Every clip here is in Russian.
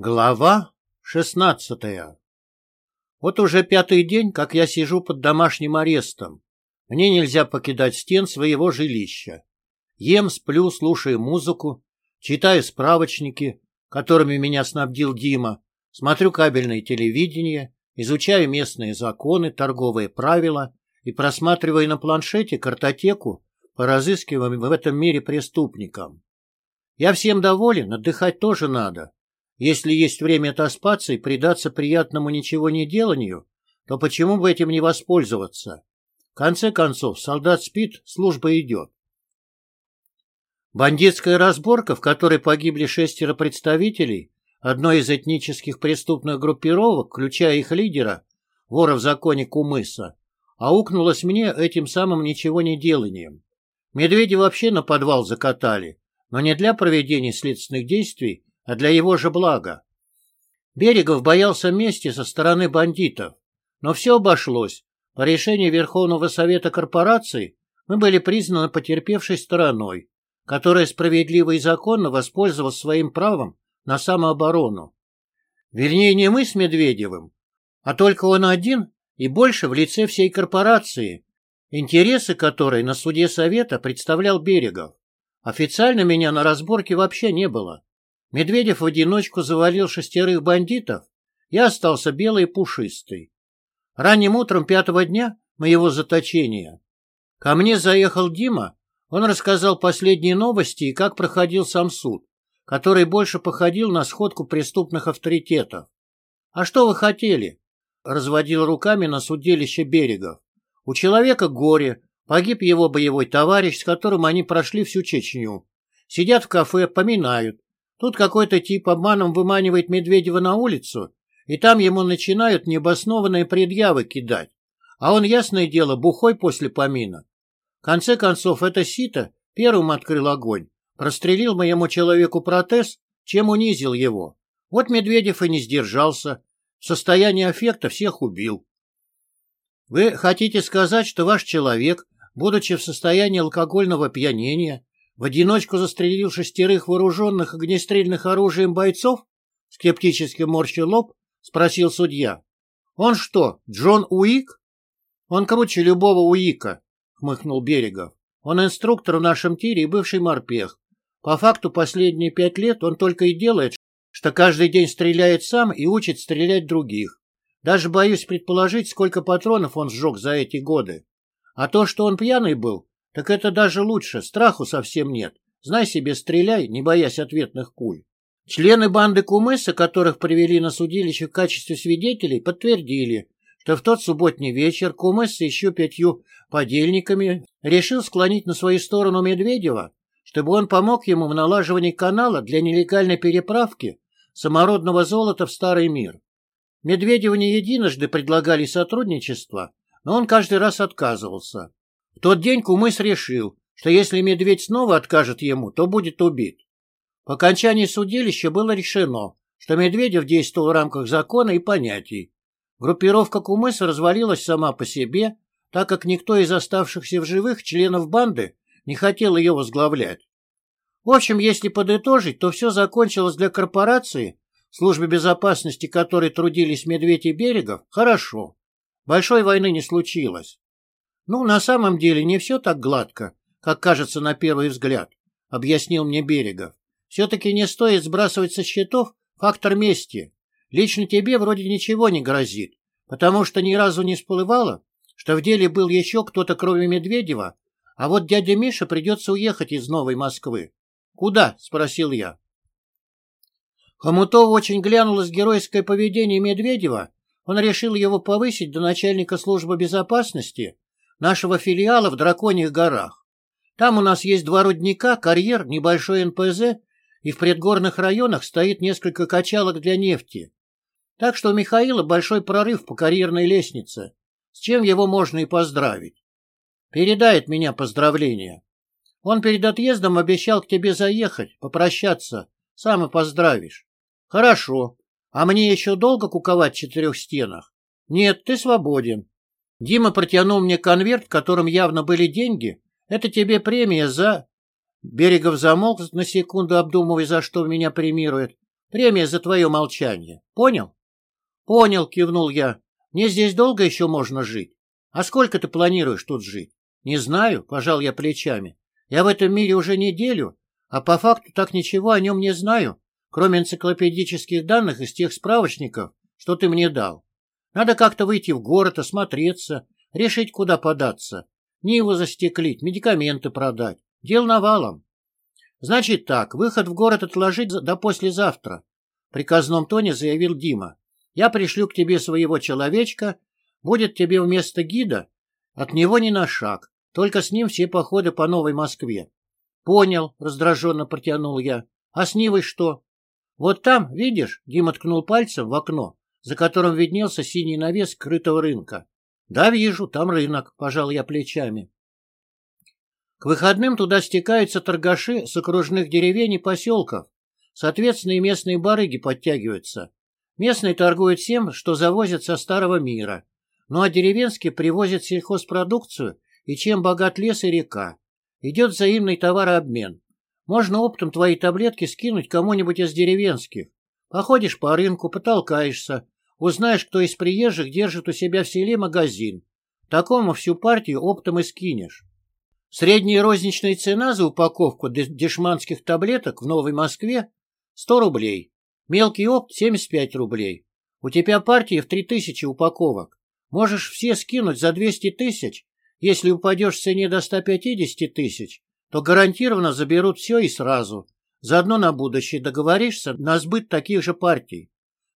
Глава шестнадцатая Вот уже пятый день, как я сижу под домашним арестом. Мне нельзя покидать стен своего жилища. Ем, сплю, слушаю музыку, читаю справочники, которыми меня снабдил Дима, смотрю кабельное телевидение, изучаю местные законы, торговые правила и просматриваю на планшете картотеку по разыскиваемым в этом мире преступникам. Я всем доволен, отдыхать тоже надо. Если есть время отоспаться и предаться приятному ничего не деланию, то почему бы этим не воспользоваться? В конце концов, солдат спит, служба идет. Бандитская разборка, в которой погибли шестеро представителей одной из этнических преступных группировок, включая их лидера, вора в законе Кумыса, аукнулась мне этим самым ничего не деланием. Медведи вообще на подвал закатали, но не для проведения следственных действий, а для его же блага. Берегов боялся мести со стороны бандитов, но все обошлось. По решению Верховного Совета Корпорации мы были признаны потерпевшей стороной, которая справедливо и законно воспользовалась своим правом на самооборону. Вернее, не мы с Медведевым, а только он один и больше в лице всей корпорации, интересы которой на суде Совета представлял Берегов. Официально меня на разборке вообще не было. Медведев в одиночку завалил шестерых бандитов, я остался белый и пушистый. Ранним утром пятого дня моего заточения ко мне заехал Дима, он рассказал последние новости и как проходил сам суд, который больше походил на сходку преступных авторитетов. «А что вы хотели?» — разводил руками на судилище Берегов. «У человека горе, Погиб его боевой товарищ, с которым они прошли всю Чечню. Сидят в кафе, поминают. Тут какой-то тип обманом выманивает Медведева на улицу, и там ему начинают необоснованные предъявы кидать. А он, ясное дело, бухой после помина. В конце концов, это сито первым открыл огонь, прострелил моему человеку протез, чем унизил его. Вот Медведев и не сдержался, в состоянии аффекта всех убил. Вы хотите сказать, что ваш человек будучи в состоянии алкогольного пьянения, в одиночку застрелил шестерых вооруженных огнестрельных оружием бойцов? Скептически морщил лоб, спросил судья. Он что, Джон Уик? Он круче любого Уика, хмыкнул Берегов. Он инструктор в нашем тире и бывший морпех. По факту последние пять лет он только и делает, что каждый день стреляет сам и учит стрелять других. Даже боюсь предположить, сколько патронов он сжег за эти годы. А то, что он пьяный был, так это даже лучше, страху совсем нет. Знай себе, стреляй, не боясь ответных куль. Члены банды Кумыса, которых привели на судилище в качестве свидетелей, подтвердили, что в тот субботний вечер Кумыс с еще пятью подельниками решил склонить на свою сторону Медведева, чтобы он помог ему в налаживании канала для нелегальной переправки самородного золота в Старый мир. Медведеву не единожды предлагали сотрудничество, но он каждый раз отказывался. В тот день Кумыс решил, что если медведь снова откажет ему, то будет убит. По окончании судилища было решено, что Медведев действовал в рамках закона и понятий. Группировка Кумыса развалилась сама по себе, так как никто из оставшихся в живых членов банды не хотел ее возглавлять. В общем, если подытожить, то все закончилось для корпорации, службы безопасности которой трудились Медведь и Берегов, хорошо. Большой войны не случилось. Ну, на самом деле не все так гладко, как кажется на первый взгляд, объяснил мне Берегов. Все-таки не стоит сбрасывать со счетов фактор мести. Лично тебе вроде ничего не грозит, потому что ни разу не всплывало, что в деле был еще кто-то кроме Медведева, а вот дядя Миша придется уехать из Новой Москвы. «Куда?» — спросил я. Хомутову очень глянулось геройское поведение Медведева он решил его повысить до начальника службы безопасности нашего филиала в Драконьих горах. Там у нас есть два рудника, карьер, небольшой НПЗ, и в предгорных районах стоит несколько качалок для нефти. Так что у Михаила большой прорыв по карьерной лестнице, с чем его можно и поздравить. Передает меня поздравления. Он перед отъездом обещал к тебе заехать, попрощаться, сам и поздравишь. Хорошо, а мне еще долго куковать в четырех стенах? Нет, ты свободен. Дима протянул мне конверт, в котором явно были деньги. Это тебе премия за... Берегов замолк на секунду, обдумывая, за что меня премирует. Премия за твое молчание. Понял? Понял, кивнул я. Мне здесь долго еще можно жить? А сколько ты планируешь тут жить? Не знаю, пожал я плечами. Я в этом мире уже неделю, а по факту так ничего о нем не знаю, кроме энциклопедических данных из тех справочников, что ты мне дал. Надо как-то выйти в город, осмотреться, решить, куда податься. Ниву застеклить, медикаменты продать. Дел навалом. Значит так, выход в город отложить до послезавтра. Приказном тоне заявил Дима. Я пришлю к тебе своего человечка, будет тебе вместо гида, от него ни на шаг, только с ним все походы по Новой Москве. Понял, раздраженно протянул я. А с Нивой что? Вот там, видишь, Дима ткнул пальцем в окно, за которым виднелся синий навес скрытого рынка. Да, вижу, там рынок, пожал я плечами. К выходным туда стекаются торгаши с окружных деревень и поселков. Соответственно, и местные барыги подтягиваются. Местные торгуют всем, что завозят со старого мира. Ну а деревенские привозят сельхозпродукцию и чем богат лес и река. Идет взаимный товарообмен. Можно оптом твои таблетки скинуть кому-нибудь из деревенских. Походишь по рынку, потолкаешься, узнаешь, кто из приезжих держит у себя в селе магазин. Такому всю партию оптом и скинешь. Средняя розничная цена за упаковку дешманских таблеток в Новой Москве – 100 рублей. Мелкий опт – 75 рублей. У тебя партия в 3000 упаковок. Можешь все скинуть за 200 тысяч. Если упадешь в цене до 150 тысяч, то гарантированно заберут все и сразу. Заодно на будущее договоришься на сбыт таких же партий.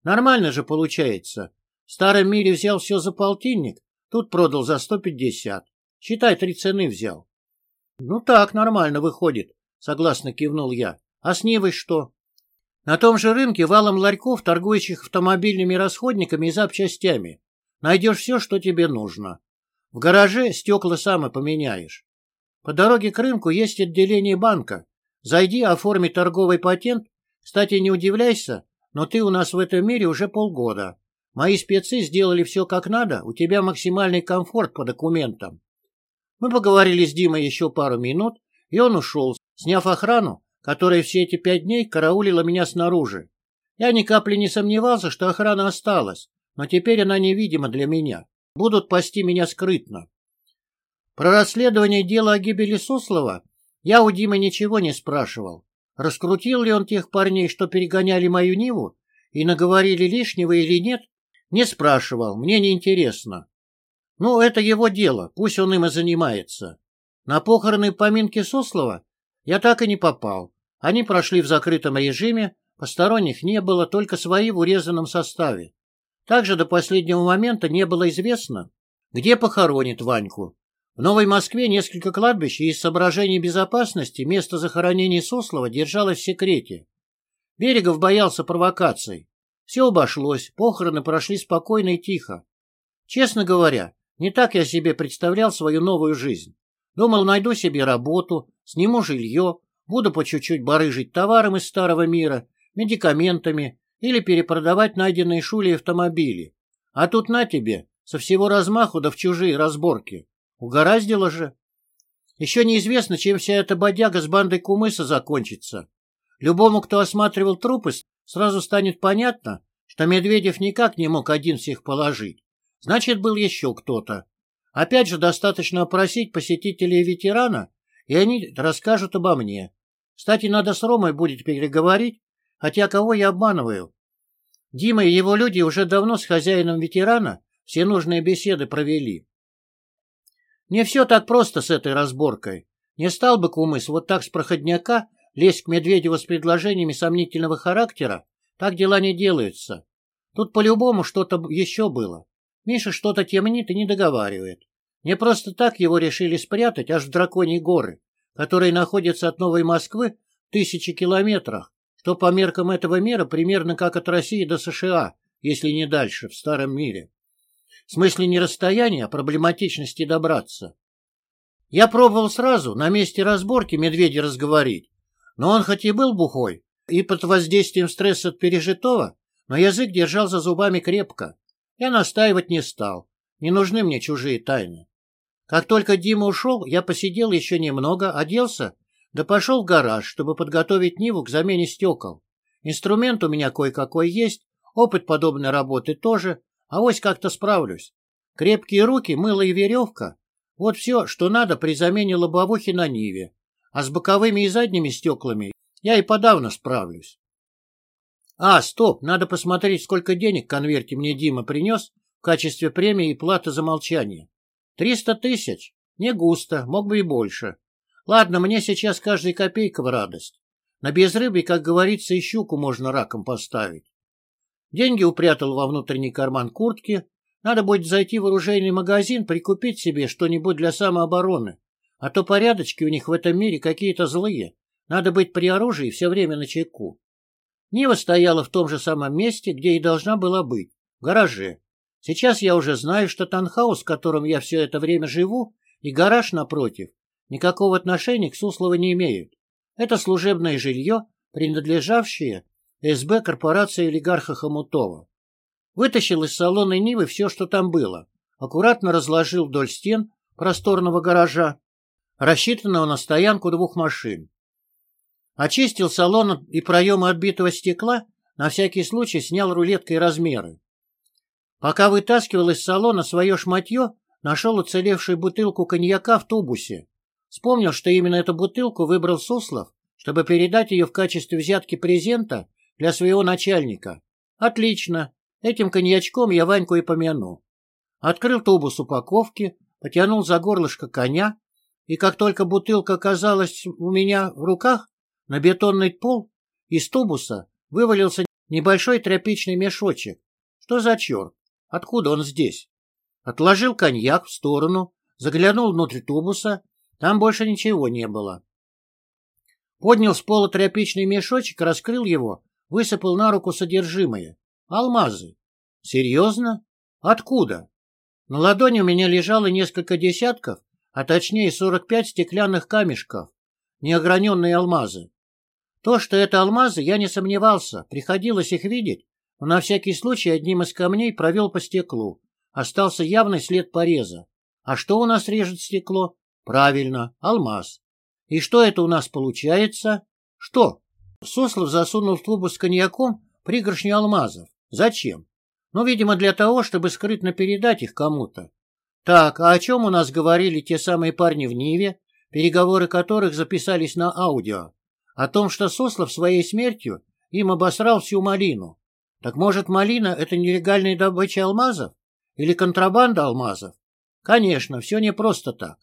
Нормально же получается. В старом мире взял все за полтинник, тут продал за 150. Считай, три цены взял. Ну так, нормально выходит, согласно кивнул я. А с Нивой что? На том же рынке валом ларьков, торгующих автомобильными расходниками и запчастями. Найдешь все, что тебе нужно. В гараже стекла сам и поменяешь. По дороге к рынку есть отделение банка. Зайди, оформи торговый патент. Кстати, не удивляйся, но ты у нас в этом мире уже полгода. Мои спецы сделали все как надо, у тебя максимальный комфорт по документам. Мы поговорили с Димой еще пару минут, и он ушел, сняв охрану, которая все эти пять дней караулила меня снаружи. Я ни капли не сомневался, что охрана осталась, но теперь она невидима для меня. Будут пасти меня скрытно. Про расследование дела о гибели Суслова я у Димы ничего не спрашивал. Раскрутил ли он тех парней, что перегоняли мою Ниву, и наговорили лишнего или нет, не спрашивал, мне не интересно. Ну, это его дело, пусть он им и занимается. На похороны поминки Суслова я так и не попал. Они прошли в закрытом режиме, посторонних не было, только свои в урезанном составе. Также до последнего момента не было известно, где похоронит Ваньку. В Новой Москве несколько кладбищ и из соображений безопасности место захоронения Суслова держалось в секрете. Берегов боялся провокаций. Все обошлось, похороны прошли спокойно и тихо. Честно говоря, не так я себе представлял свою новую жизнь. Думал, найду себе работу, сниму жилье, буду по чуть-чуть барыжить товаром из старого мира, медикаментами или перепродавать найденные шули автомобили. А тут на тебе, со всего размаху да в чужие разборки. Угораздило же. Еще неизвестно, чем вся эта бодяга с бандой Кумыса закончится. Любому, кто осматривал трупы, сразу станет понятно, что Медведев никак не мог один всех положить. Значит, был еще кто-то. Опять же, достаточно опросить посетителей ветерана, и они расскажут обо мне. Кстати, надо с Ромой будет переговорить, хотя кого я обманываю. Дима и его люди уже давно с хозяином ветерана все нужные беседы провели. Не все так просто с этой разборкой. Не стал бы Кумыс вот так с проходняка лезть к Медведеву с предложениями сомнительного характера, так дела не делаются. Тут по-любому что-то еще было. Миша что-то темнит и не договаривает. Не просто так его решили спрятать аж в Драконьи горы, которые находятся от Новой Москвы в тысячи километрах, что по меркам этого мира примерно как от России до США, если не дальше, в Старом мире. В смысле не расстояния, а проблематичности добраться. Я пробовал сразу, на месте разборки медведя разговорить, но он хоть и был бухой, и под воздействием стресса от пережитого, но язык держал за зубами крепко. Я настаивать не стал. Не нужны мне чужие тайны. Как только Дима ушел, я посидел еще немного, оделся, да пошел в гараж, чтобы подготовить Ниву к замене стекол. Инструмент у меня кое-какой есть, опыт подобной работы тоже, а вось как-то справлюсь. Крепкие руки, мыло и веревка — вот все, что надо при замене лобовухи на Ниве. А с боковыми и задними стеклами я и подавно справлюсь. А, стоп, надо посмотреть, сколько денег конверте мне Дима принес в качестве премии и платы за молчание. Триста тысяч? Не густо, мог бы и больше. Ладно, мне сейчас каждая копейка в радость. На безрыбье, как говорится, и щуку можно раком поставить. Деньги упрятал во внутренний карман куртки. Надо будет зайти в оружейный магазин, прикупить себе что-нибудь для самообороны. А то порядочки у них в этом мире какие-то злые. Надо быть при оружии все время на чеку. Нива стояла в том же самом месте, где и должна была быть, в гараже. Сейчас я уже знаю, что танхаус, в котором я все это время живу, и гараж напротив, никакого отношения к Суслову не имеют. Это служебное жилье, принадлежавшее СБ корпорации олигарха Хомутова. Вытащил из салона Нивы все, что там было, аккуратно разложил вдоль стен просторного гаража, рассчитанного на стоянку двух машин. Очистил салон и проемы отбитого стекла, на всякий случай снял рулеткой размеры. Пока вытаскивал из салона свое шматье, нашел уцелевшую бутылку коньяка в тубусе. Вспомнил, что именно эту бутылку выбрал Суслов, чтобы передать ее в качестве взятки презента для своего начальника. Отлично. Этим коньячком я Ваньку и помяну. Открыл тубус упаковки, потянул за горлышко коня, и как только бутылка оказалась у меня в руках, на бетонный пол из тубуса вывалился небольшой тряпичный мешочек. Что за черт? Откуда он здесь? Отложил коньяк в сторону, заглянул внутрь тубуса. Там больше ничего не было. Поднял с пола тряпичный мешочек, раскрыл его, высыпал на руку содержимое. Алмазы. Серьезно? Откуда? На ладони у меня лежало несколько десятков, а точнее 45 стеклянных камешков, неограненные алмазы. То, что это алмазы, я не сомневался, приходилось их видеть, но на всякий случай одним из камней провел по стеклу. Остался явный след пореза. А что у нас режет стекло? Правильно, алмаз. И что это у нас получается? Что? Сослов засунул в трубу с коньяком пригоршню алмазов. Зачем? Ну, видимо, для того, чтобы скрытно передать их кому-то. Так, а о чем у нас говорили те самые парни в Ниве, переговоры которых записались на аудио? О том, что Сослов своей смертью им обосрал всю малину. Так может, малина — это нелегальная добыча алмазов? Или контрабанда алмазов? Конечно, все не просто так.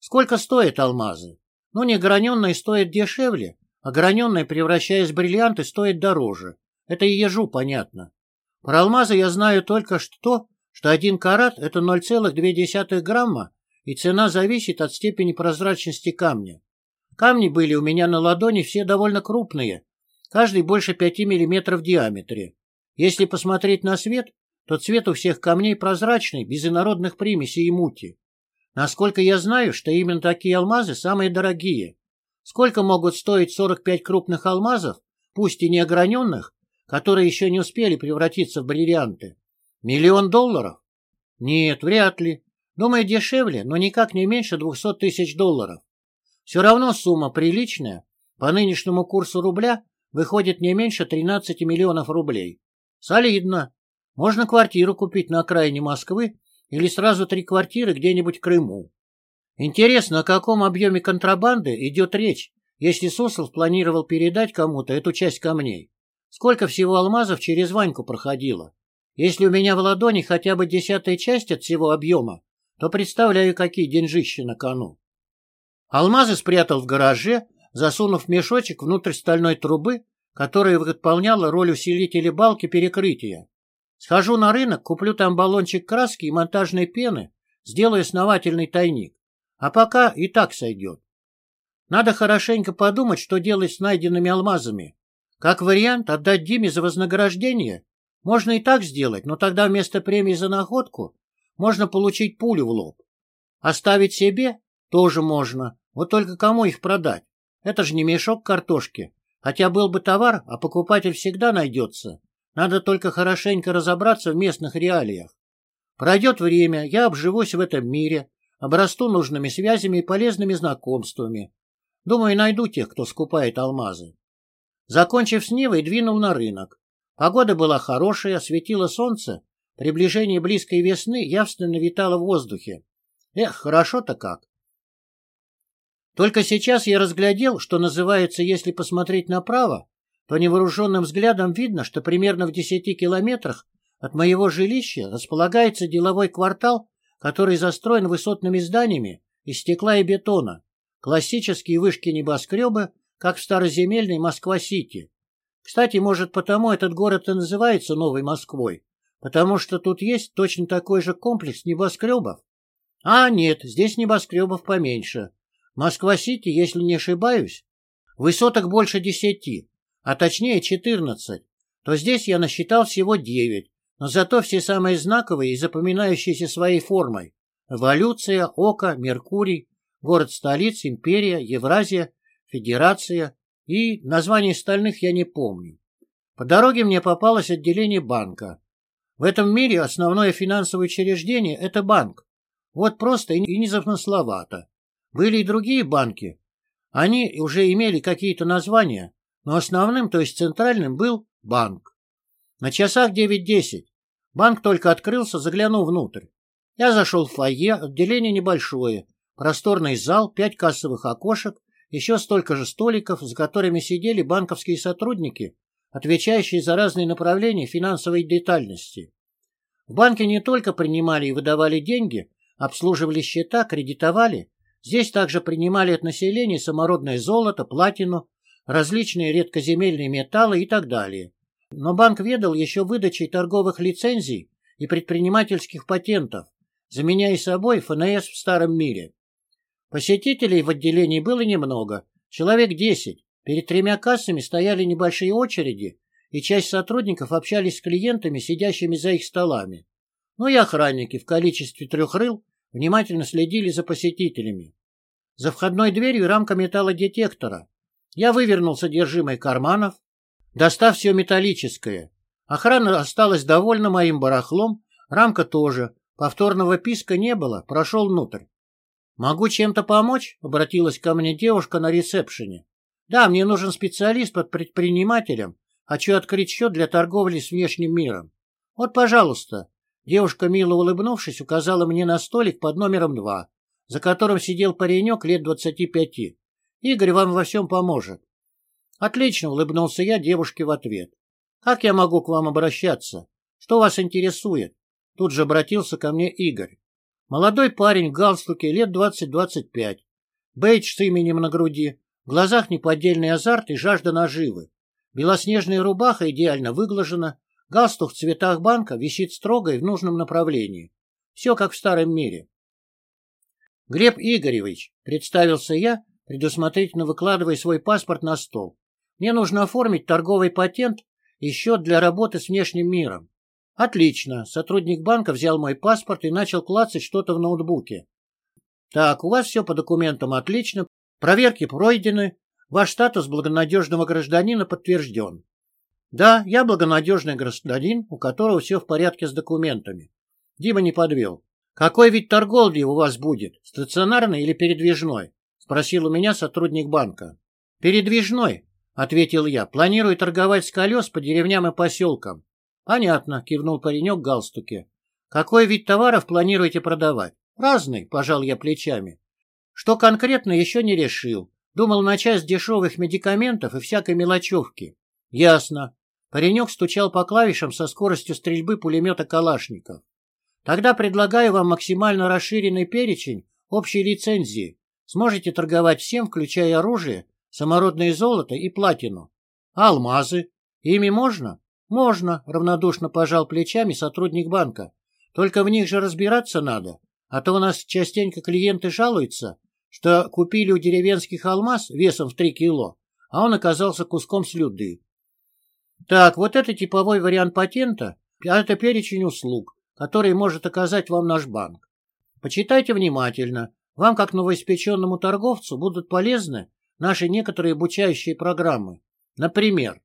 Сколько стоят алмазы? Ну, неграненные стоят дешевле, а граненные, превращаясь в бриллианты, стоят дороже. Это и ежу понятно. Про алмазы я знаю только что, что один карат — это 0,2 грамма, и цена зависит от степени прозрачности камня. Камни были у меня на ладони все довольно крупные, каждый больше 5 мм в диаметре. Если посмотреть на свет, то цвет у всех камней прозрачный, без инородных примесей и мути. Насколько я знаю, что именно такие алмазы самые дорогие. Сколько могут стоить 45 крупных алмазов, пусть и неограненных, которые еще не успели превратиться в бриллианты? Миллион долларов? Нет, вряд ли. Думаю, дешевле, но никак не меньше 200 тысяч долларов. Все равно сумма приличная. По нынешнему курсу рубля выходит не меньше 13 миллионов рублей. Солидно. Можно квартиру купить на окраине Москвы или сразу три квартиры где-нибудь в Крыму. Интересно, о каком объеме контрабанды идет речь, если Суслов планировал передать кому-то эту часть камней? Сколько всего алмазов через Ваньку проходило? Если у меня в ладони хотя бы десятая часть от всего объема, то представляю, какие деньжищи на кону. Алмазы спрятал в гараже, засунув мешочек внутрь стальной трубы, которая выполняла роль усилителя балки перекрытия. Схожу на рынок, куплю там баллончик краски и монтажной пены, сделаю основательный тайник. А пока и так сойдет. Надо хорошенько подумать, что делать с найденными алмазами. Как вариант, отдать Диме за вознаграждение. Можно и так сделать, но тогда вместо премии за находку можно получить пулю в лоб. Оставить себе тоже можно, вот только кому их продать? Это же не мешок картошки. Хотя был бы товар, а покупатель всегда найдется. Надо только хорошенько разобраться в местных реалиях. Пройдет время, я обживусь в этом мире, обрасту нужными связями и полезными знакомствами. Думаю, найду тех, кто скупает алмазы. Закончив с Нивой, двинул на рынок. Погода была хорошая, светило солнце. Приближение близкой весны явственно витало в воздухе. Эх, хорошо-то как. Только сейчас я разглядел, что называется, если посмотреть направо, то невооруженным взглядом видно, что примерно в десяти километрах от моего жилища располагается деловой квартал, который застроен высотными зданиями из стекла и бетона, классические вышки небоскребы, как в староземельной Москва-Сити. Кстати, может, потому этот город и называется Новой Москвой, потому что тут есть точно такой же комплекс небоскребов. А, нет, здесь небоскребов поменьше. Москва-Сити, если не ошибаюсь, высоток больше десяти, а точнее четырнадцать, то здесь я насчитал всего девять, но зато все самые знаковые и запоминающиеся своей формой. Эволюция, Око, Меркурий, город-столица, империя, Евразия, Федерация и названий остальных я не помню. По дороге мне попалось отделение банка. В этом мире основное финансовое учреждение – это банк. Вот просто и незамысловато. Были и другие банки. Они уже имели какие-то названия, но основным, то есть центральным, был банк. На часах 9.10. Банк только открылся, заглянул внутрь. Я зашел в фойе, отделение небольшое, просторный зал, пять кассовых окошек, еще столько же столиков, за которыми сидели банковские сотрудники, отвечающие за разные направления финансовой детальности. В банке не только принимали и выдавали деньги, обслуживали счета, кредитовали, здесь также принимали от населения самородное золото, платину, различные редкоземельные металлы и так далее. Но банк ведал еще выдачей торговых лицензий и предпринимательских патентов, заменяя собой ФНС в старом мире. Посетителей в отделении было немного, человек десять. Перед тремя кассами стояли небольшие очереди, и часть сотрудников общались с клиентами, сидящими за их столами. Ну и охранники в количестве трех рыл внимательно следили за посетителями. За входной дверью рамка металлодетектора. Я вывернул содержимое карманов, достав все металлическое. Охрана осталась довольна моим барахлом, рамка тоже. Повторного писка не было, прошел внутрь. «Могу чем-то помочь?» — обратилась ко мне девушка на ресепшене. «Да, мне нужен специалист под предпринимателем. Хочу открыть счет для торговли с внешним миром. Вот, пожалуйста». Девушка, мило улыбнувшись, указала мне на столик под номером два, за которым сидел паренек лет двадцати пяти. «Игорь вам во всем поможет». «Отлично», — улыбнулся я девушке в ответ. «Как я могу к вам обращаться? Что вас интересует?» Тут же обратился ко мне Игорь. Молодой парень в галстуке, лет двадцать-двадцать пять. Бейдж с именем на груди, в глазах неподдельный азарт и жажда наживы. Белоснежная рубаха идеально выглажена, галстук в цветах банка висит строго и в нужном направлении. Все как в старом мире. Глеб Игоревич, представился я, предусмотрительно выкладывая свой паспорт на стол. Мне нужно оформить торговый патент и счет для работы с внешним миром. Отлично. Сотрудник банка взял мой паспорт и начал клацать что-то в ноутбуке. Так, у вас все по документам отлично. Проверки пройдены. Ваш статус благонадежного гражданина подтвержден. Да, я благонадежный гражданин, у которого все в порядке с документами. Дима не подвел. Какой вид торговли у вас будет? Стационарный или передвижной? Спросил у меня сотрудник банка. Передвижной, ответил я. Планирую торговать с колес по деревням и поселкам. Понятно, кивнул паренек галстуке. Какой вид товаров планируете продавать? Разный, пожал я плечами. Что конкретно, еще не решил. Думал начать с дешевых медикаментов и всякой мелочевки. Ясно. Паренек стучал по клавишам со скоростью стрельбы пулемета Калашников. Тогда предлагаю вам максимально расширенный перечень общей лицензии. Сможете торговать всем, включая оружие, самородное золото и платину. А алмазы? Ими можно? Можно, равнодушно пожал плечами сотрудник банка. Только в них же разбираться надо. А то у нас частенько клиенты жалуются, что купили у деревенских алмаз весом в три кило, а он оказался куском слюды. Так, вот это типовой вариант патента, а это перечень услуг, которые может оказать вам наш банк. Почитайте внимательно. Вам, как новоиспеченному торговцу, будут полезны наши некоторые обучающие программы. Например,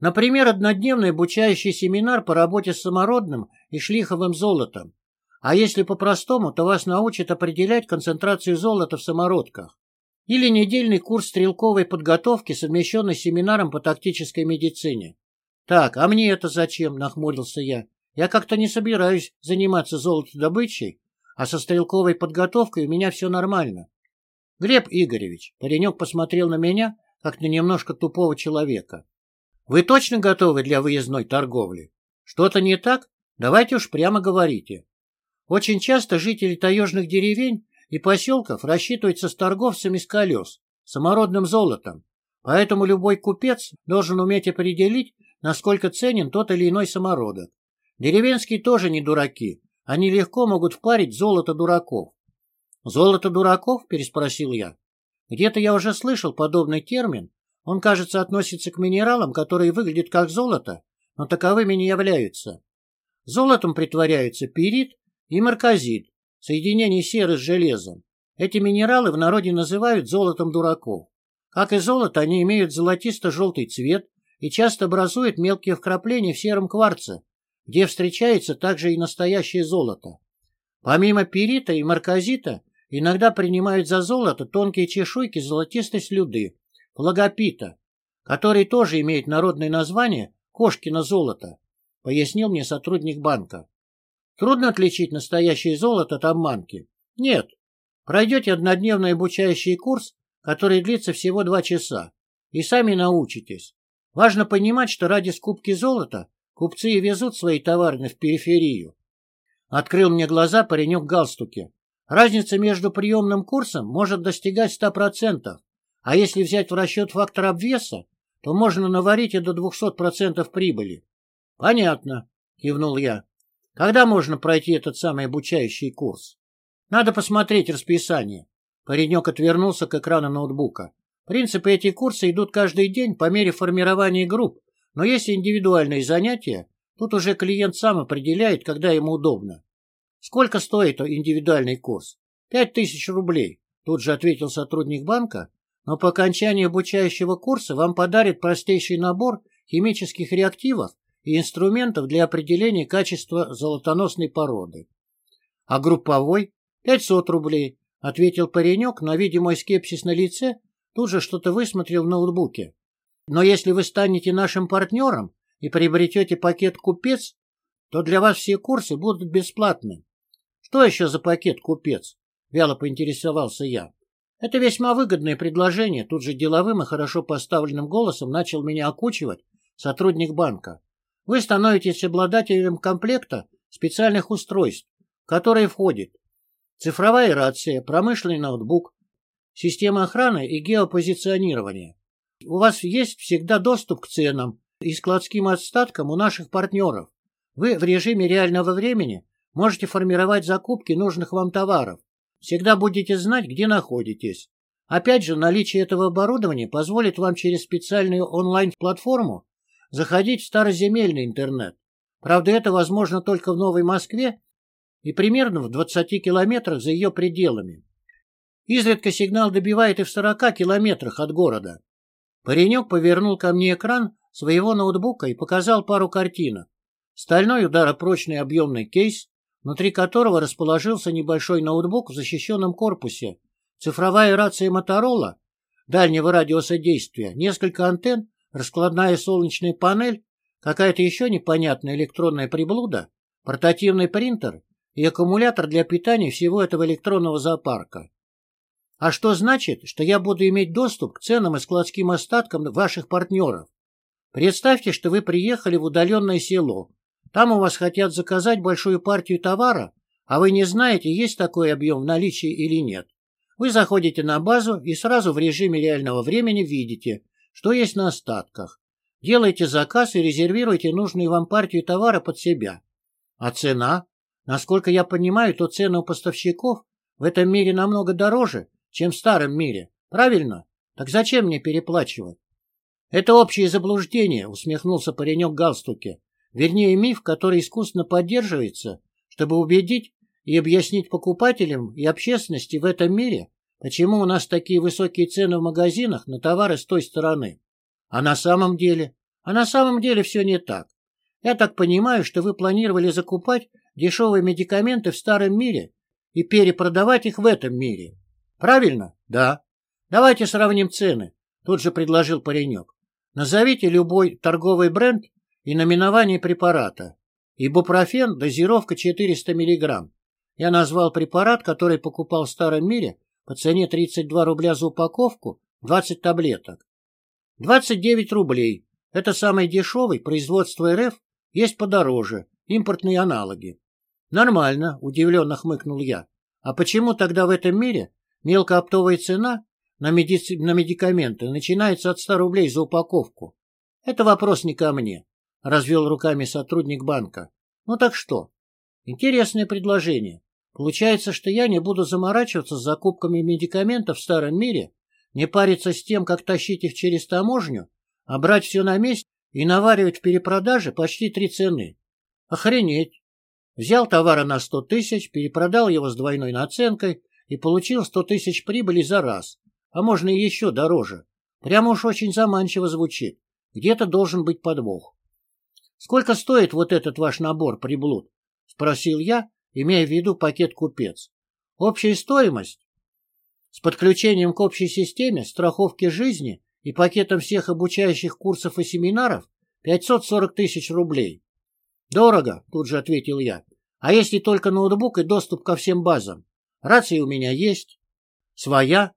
Например, однодневный обучающий семинар по работе с самородным и шлиховым золотом. А если по-простому, то вас научат определять концентрацию золота в самородках. Или недельный курс стрелковой подготовки, совмещенный с семинаром по тактической медицине. Так, а мне это зачем? Нахмурился я. Я как-то не собираюсь заниматься золотодобычей, а со стрелковой подготовкой у меня все нормально. Глеб Игоревич, паренек посмотрел на меня, как на немножко тупого человека. Вы точно готовы для выездной торговли? Что-то не так? Давайте уж прямо говорите. Очень часто жители таежных деревень и поселков рассчитываются с торговцами с колес, самородным золотом, поэтому любой купец должен уметь определить, насколько ценен тот или иной самородок. Деревенские тоже не дураки, они легко могут впарить золото дураков. «Золото дураков?» – переспросил я. Где-то я уже слышал подобный термин. Он, кажется, относится к минералам, которые выглядят как золото, но таковыми не являются. Золотом притворяются пирит и марказит, соединение серы с железом. Эти минералы в народе называют золотом дураков. Как и золото, они имеют золотисто-желтый цвет и часто образуют мелкие вкрапления в сером кварце, где встречается также и настоящее золото. Помимо пирита и марказита, иногда принимают за золото тонкие чешуйки золотистой слюды, флагопита, который тоже имеет народное название «кошкино золото», пояснил мне сотрудник банка. Трудно отличить настоящее золото от обманки? Нет. Пройдете однодневный обучающий курс, который длится всего два часа, и сами научитесь. Важно понимать, что ради скупки золота купцы и везут свои товары в периферию. Открыл мне глаза паренек галстуке. Разница между приемным курсом может достигать 100%, а если взять в расчет фактор обвеса, то можно наварить и до 200% прибыли. — Понятно, — кивнул я. — Когда можно пройти этот самый обучающий курс? — Надо посмотреть расписание. Паренек отвернулся к экрану ноутбука. В принципе, эти курсы идут каждый день по мере формирования групп, но есть индивидуальные занятия, тут уже клиент сам определяет, когда ему удобно. Сколько стоит индивидуальный курс? Пять тысяч рублей, тут же ответил сотрудник банка, но по окончании обучающего курса вам подарят простейший набор химических реактивов и инструментов для определения качества золотоносной породы. А групповой? 500 рублей, ответил паренек, но, видя мой скепсис на лице, тут же что-то высмотрел в ноутбуке. Но если вы станете нашим партнером и приобретете пакет «Купец», то для вас все курсы будут бесплатны. Что еще за пакет «Купец»? Вяло поинтересовался я. Это весьма выгодное предложение, тут же деловым и хорошо поставленным голосом начал меня окучивать сотрудник банка. Вы становитесь обладателем комплекта специальных устройств, в которые входит цифровая рация, промышленный ноутбук, система охраны и геопозиционирования. У вас есть всегда доступ к ценам и складским остаткам у наших партнеров. Вы в режиме реального времени можете формировать закупки нужных вам товаров. Всегда будете знать, где находитесь. Опять же, наличие этого оборудования позволит вам через специальную онлайн-платформу заходить в староземельный интернет. Правда, это возможно только в Новой Москве и примерно в 20 километрах за ее пределами. Изредка сигнал добивает и в 40 километрах от города. Паренек повернул ко мне экран своего ноутбука и показал пару картинок. Стальной ударопрочный объемный кейс, внутри которого расположился небольшой ноутбук в защищенном корпусе, цифровая рация Моторола, дальнего радиуса действия, несколько антенн раскладная солнечная панель, какая-то еще непонятная электронная приблуда, портативный принтер и аккумулятор для питания всего этого электронного зоопарка. А что значит, что я буду иметь доступ к ценным и складским остаткам ваших партнеров? Представьте, что вы приехали в удаленное село. Там у вас хотят заказать большую партию товара, а вы не знаете, есть такой объем в наличии или нет. Вы заходите на базу и сразу в режиме реального времени видите, что есть на остатках. Делайте заказ и резервируйте нужную вам партию товара под себя. А цена? Насколько я понимаю, то цены у поставщиков в этом мире намного дороже, чем в старом мире. Правильно? Так зачем мне переплачивать? Это общее заблуждение, усмехнулся паренек в галстуке. Вернее, миф, который искусственно поддерживается, чтобы убедить и объяснить покупателям и общественности в этом мире, Почему у нас такие высокие цены в магазинах на товары с той стороны? А на самом деле? А на самом деле все не так. Я так понимаю, что вы планировали закупать дешевые медикаменты в старом мире и перепродавать их в этом мире. Правильно? Да. Давайте сравним цены, тут же предложил паренек. Назовите любой торговый бренд и наименование препарата. Ибупрофен, дозировка 400 мг. Я назвал препарат, который покупал в старом мире по цене 32 рубля за упаковку, 20 таблеток. 29 рублей. Это самый дешевый, производство РФ есть подороже, импортные аналоги. Нормально, удивленно хмыкнул я. А почему тогда в этом мире мелкооптовая цена на, медици... на медикаменты начинается от 100 рублей за упаковку? Это вопрос не ко мне, развел руками сотрудник банка. Ну так что? Интересное предложение. Получается, что я не буду заморачиваться с закупками медикаментов в старом мире, не париться с тем, как тащить их через таможню, а брать все на месте и наваривать в перепродаже почти три цены. Охренеть! Взял товара на сто тысяч, перепродал его с двойной наценкой и получил сто тысяч прибыли за раз, а можно и еще дороже. Прямо уж очень заманчиво звучит. Где-то должен быть подвох. «Сколько стоит вот этот ваш набор, приблуд?» — спросил я, имея в виду пакет «Купец». «Общая стоимость?» С подключением к общей системе, страховки жизни и пакетом всех обучающих курсов и семинаров 540 тысяч рублей. Дорого, тут же ответил я. А если только ноутбук и доступ ко всем базам? Рация у меня есть. Своя.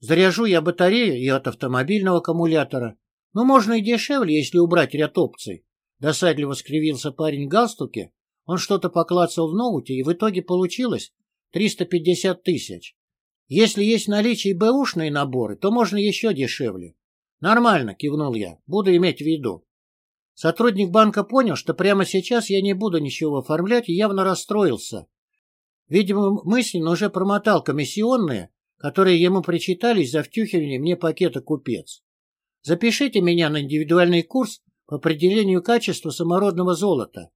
Заряжу я батарею и от автомобильного аккумулятора. Но можно и дешевле, если убрать ряд опций. Досадливо скривился парень в галстуке. Он что-то поклацал в ноуте, и в итоге получилось 350 тысяч. Если есть наличие бэушные наборы, то можно еще дешевле. Нормально, кивнул я. Буду иметь в виду. Сотрудник банка понял, что прямо сейчас я не буду ничего оформлять и явно расстроился. Видимо, мысленно уже промотал комиссионные, которые ему причитались за втюхивание мне пакета «Купец». Запишите меня на индивидуальный курс по определению качества самородного золота.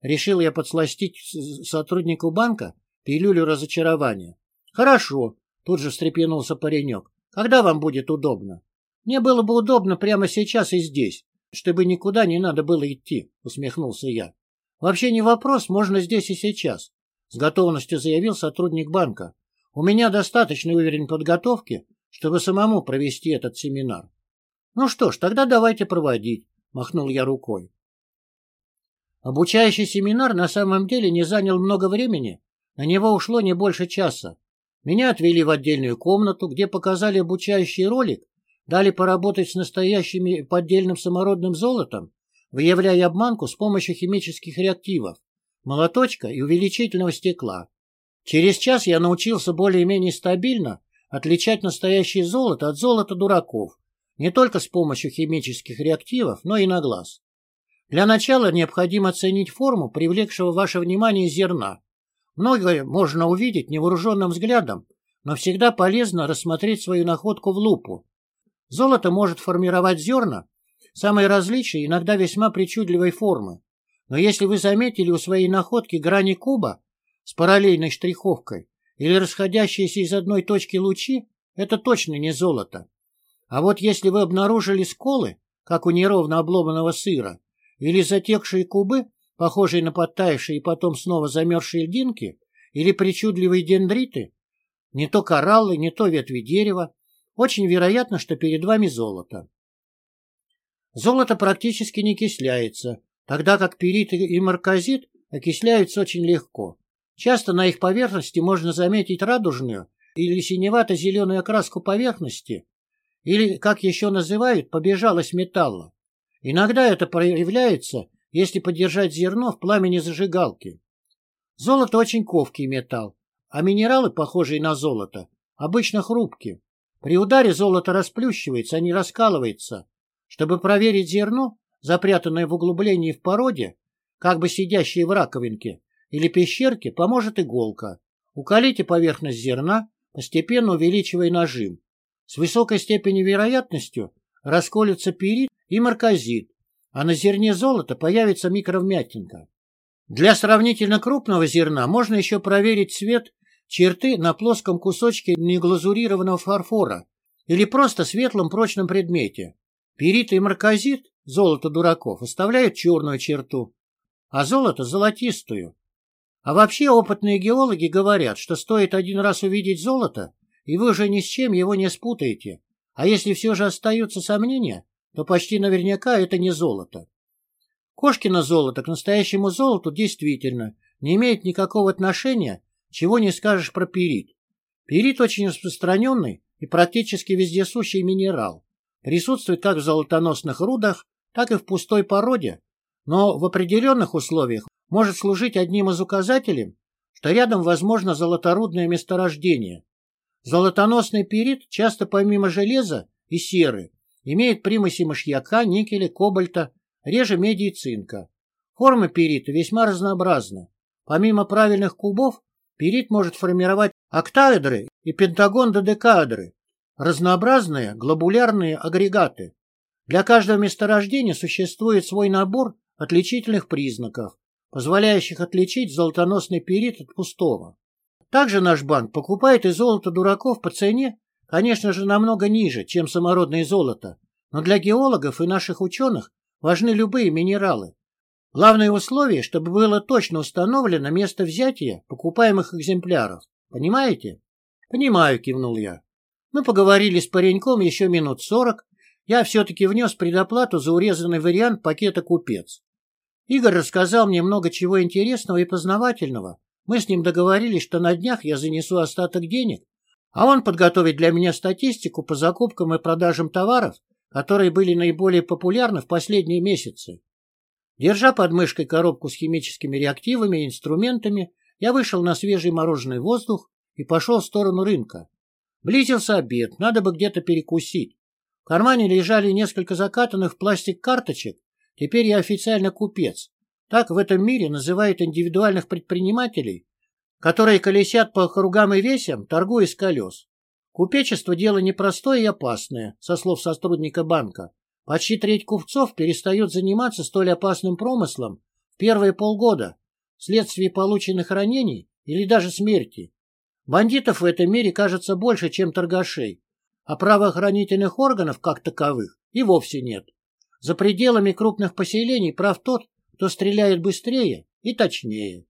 Решил я подсластить сотруднику банка пилюлю разочарования. Хорошо, тут же встрепенулся паренек. Когда вам будет удобно? Мне было бы удобно прямо сейчас и здесь, чтобы никуда не надо было идти, усмехнулся я. Вообще не вопрос, можно здесь и сейчас, с готовностью заявил сотрудник банка. У меня достаточно уровень подготовки, чтобы самому провести этот семинар. Ну что ж, тогда давайте проводить, махнул я рукой. Обучающий семинар на самом деле не занял много времени, на него ушло не больше часа. Меня отвели в отдельную комнату, где показали обучающий ролик Дали поработать с настоящим поддельным самородным золотом, выявляя обманку с помощью химических реактивов, молоточка и увеличительного стекла. Через час я научился более-менее стабильно отличать настоящее золото от золота дураков, не только с помощью химических реактивов, но и на глаз. Для начала необходимо оценить форму привлекшего ваше внимание зерна. Многое можно увидеть невооруженным взглядом, но всегда полезно рассмотреть свою находку в лупу, Золото может формировать зерна, самые различные, иногда весьма причудливой формы. Но если вы заметили у своей находки грани куба с параллельной штриховкой или расходящиеся из одной точки лучи, это точно не золото. А вот если вы обнаружили сколы, как у неровно обломанного сыра, или затекшие кубы, похожие на подтаявшие и потом снова замерзшие льдинки, или причудливые дендриты, не то кораллы, не то ветви дерева, очень вероятно, что перед вами золото. Золото практически не окисляется, тогда как перит и марказит окисляются очень легко. Часто на их поверхности можно заметить радужную или синевато-зеленую окраску поверхности, или, как еще называют, побежалость металла. Иногда это проявляется, если подержать зерно в пламени зажигалки. Золото очень ковкий металл, а минералы, похожие на золото, обычно хрупкие. При ударе золото расплющивается, а не раскалывается. Чтобы проверить зерно, запрятанное в углублении в породе, как бы сидящее в раковинке или пещерке, поможет иголка. Уколите поверхность зерна, постепенно увеличивая нажим. С высокой степенью вероятностью расколется перит и марказит, а на зерне золота появится микровмятинка. Для сравнительно крупного зерна можно еще проверить цвет черты на плоском кусочке неглазурированного фарфора или просто светлом прочном предмете. Перит и марказит, золото дураков, оставляют черную черту, а золото — золотистую. А вообще опытные геологи говорят, что стоит один раз увидеть золото, и вы уже ни с чем его не спутаете. А если все же остаются сомнения, то почти наверняка это не золото. Кошкино золото к настоящему золоту действительно не имеет никакого отношения, чего не скажешь про перит. Перит очень распространенный и практически вездесущий минерал. Присутствует как в золотоносных рудах, так и в пустой породе, но в определенных условиях может служить одним из указателей, что рядом возможно золоторудное месторождение. Золотоносный перит часто помимо железа и серы имеет примеси мышьяка, никеля, кобальта, реже меди и цинка. Формы перита весьма разнообразны. Помимо правильных кубов, перит может формировать октаэдры и пентагон-додекаэдры, разнообразные глобулярные агрегаты. Для каждого месторождения существует свой набор отличительных признаков, позволяющих отличить золотоносный перит от пустого. Также наш банк покупает и золото дураков по цене, конечно же, намного ниже, чем самородное золото, но для геологов и наших ученых важны любые минералы. Главное условие, чтобы было точно установлено место взятия покупаемых экземпляров. Понимаете? Понимаю, кивнул я. Мы поговорили с пареньком еще минут сорок. Я все-таки внес предоплату за урезанный вариант пакета «Купец». Игорь рассказал мне много чего интересного и познавательного. Мы с ним договорились, что на днях я занесу остаток денег, а он подготовит для меня статистику по закупкам и продажам товаров, которые были наиболее популярны в последние месяцы. Держа под мышкой коробку с химическими реактивами и инструментами, я вышел на свежий мороженый воздух и пошел в сторону рынка. Близился обед, надо бы где-то перекусить. В кармане лежали несколько закатанных в пластик карточек, Теперь я официально купец. Так в этом мире называют индивидуальных предпринимателей, которые колесят по кругам и весям, торгуя с колес. Купечество – дело непростое и опасное, со слов сотрудника банка. Почти треть купцов перестает заниматься столь опасным промыслом в первые полгода вследствие полученных ранений или даже смерти. Бандитов в этом мире кажется больше, чем торгашей, а правоохранительных органов, как таковых, и вовсе нет. За пределами крупных поселений прав тот, кто стреляет быстрее и точнее.